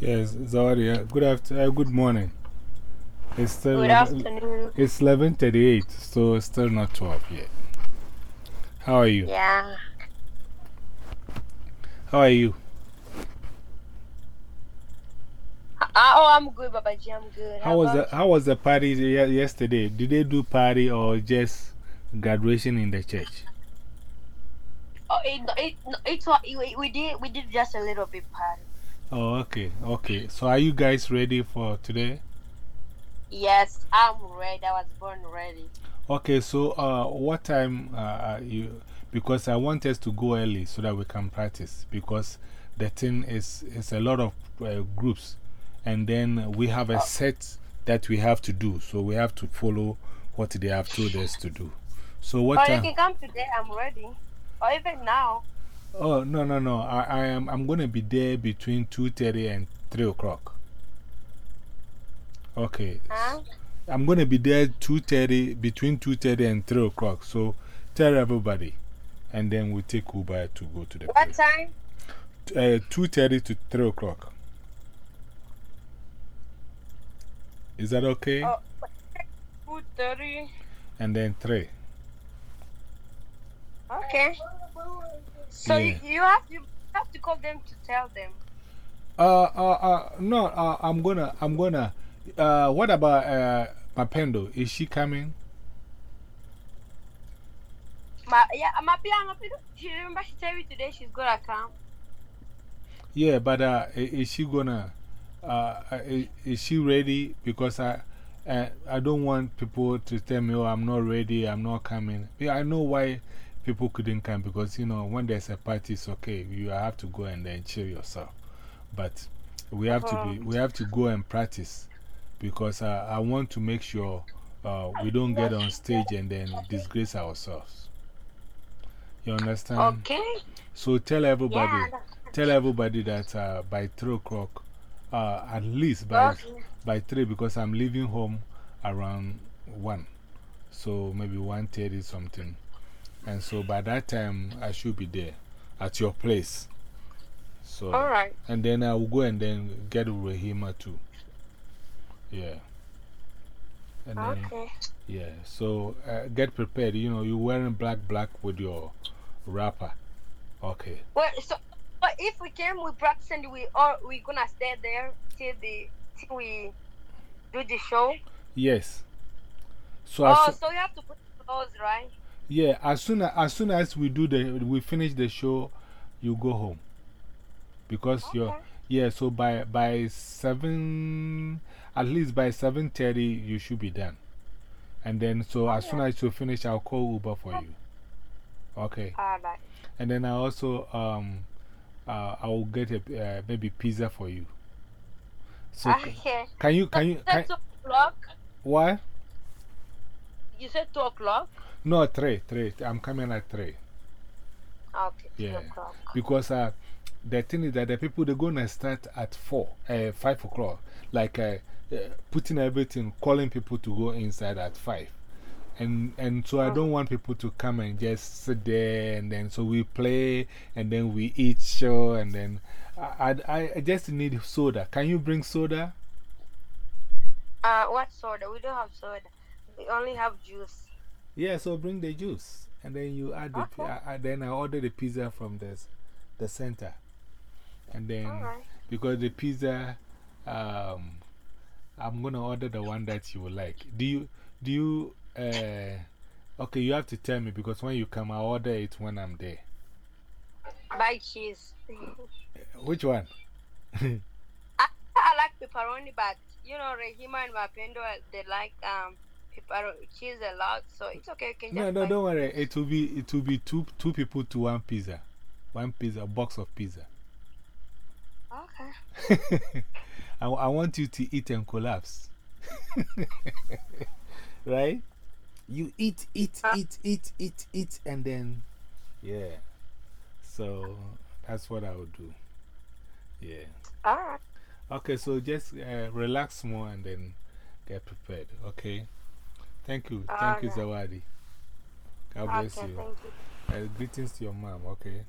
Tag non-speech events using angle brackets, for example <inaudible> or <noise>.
Yes, Zawadi. uh, Good after, uh, good morning. It's still Good afternoon. It's 11:38, so it's still not 12 yet. How are you? Yeah. How are you? Uh, oh, I'm good, Babaji. I'm good. How was the How was the party yesterday? Did they do party or just graduation in the church? Oh, it, it, it, it, we, we did we did just a little bit party. Oh, okay, okay. So are you guys ready for today? Yes, I'm ready. I was born ready. Okay, so uh, what time uh, you? Because I want us to go early so that we can practice. Because the thing is, is a lot of uh, groups, and then we have a set that we have to do. So we have to follow what they have told us to do. So what Or you time? can come today. I'm ready. Or even now. Oh no no no! I, I am I'm going to be there between two thirty and three o'clock. Okay. Huh? I'm going to be there 2.30, between 2.30 and 3 o'clock. So tell everybody. And then we'll take Uber to go to the What place. time? Uh, 2.30 to 3 o'clock. Is that okay? Oh, two thirty. And then 3. Okay. So Yeah. you, you have you have to call them to tell them. Uh, uh, uh, no, uh, I'm gonna, I'm gonna, uh, what about, uh, Mapendo? Is she coming? Ma, yeah, my piano. She remember she told me today she's gonna come. Yeah, but uh, is she gonna, uh, uh, is, is she ready? Because I, uh, I don't want people to tell me, oh, I'm not ready, I'm not coming. Yeah, I know why people couldn't come because, you know, when there's a party, it's okay. You have to go and then chill yourself. But we have to be, we have to go and practice because uh, I want to make sure uh, we don't get on stage and then disgrace ourselves. You understand? Okay. So tell everybody. Yeah. Tell everybody that uh, by 3 o'clock, uh, at least by, Okay. by 3, because I'm leaving home around 1. So maybe 1.30 something. And so by that time, I should be there at your place. So, All right. and then I will go and then get Rahima too. Yeah. And then, Okay. yeah. So uh, get prepared. You know, you're wearing black, black with your wrapper. Okay. Well, so but if we came, we practice and we are we gonna stay there till the till we do the show. Yes. So, Oh, so you have to put clothes, right? Yeah, as soon as, as soon as we do the, we finish the show, you go home. Because you're, yeah, so by, by 7, at least by 7.30, you should be done. And then, so as soon as you finish, I'll call Uber for you. Okay. All right. And then I also, um, uh, I will get a, uh, maybe pizza for you. So, Okay. can you, can you, You can, o'clock. what? You said two o'clock. No, 3, 3. I'm coming at 3. Okay. Yeah. o'clock. Because uh, the thing is that the people they're going to start at 4, uh, 5 o'clock. Like uh, uh, putting everything, calling people to go inside at 5. And, and so I don't want people to come and just sit there and then so we play and then we eat show and then I, I, I just need soda. Can you bring soda? Uh, what soda? We don't have soda. We only have juice. Yeah, so bring the juice. And then you add the, Okay. I, I- then I order the pizza from the, the center. And then. Right. because the pizza, um, I'm gonna order the one that you would like. Do you, do you, uh, okay, you have to tell me because when you come, I'll order it when I'm there. Buy cheese. Which one? <laughs> I, I like pepperoni, but you know, Rahima and Mapendo, they like um pepperoni cheese a lot, so it's okay. Can No, no, don't worry. It will be, it will be two, two people to one pizza. One pizza, a box of pizza. Okay. <laughs> I, I want you to eat and collapse. <laughs> right? You eat, eat, Uh. eat, eat, eat, eat, and then, yeah. So that's what I would do. Yeah. All right. Okay, so just uh, relax more and then get prepared. Okay? Thank you. Thank you. Zawadi. God bless you. you. Uh, greetings to your mom. Okay?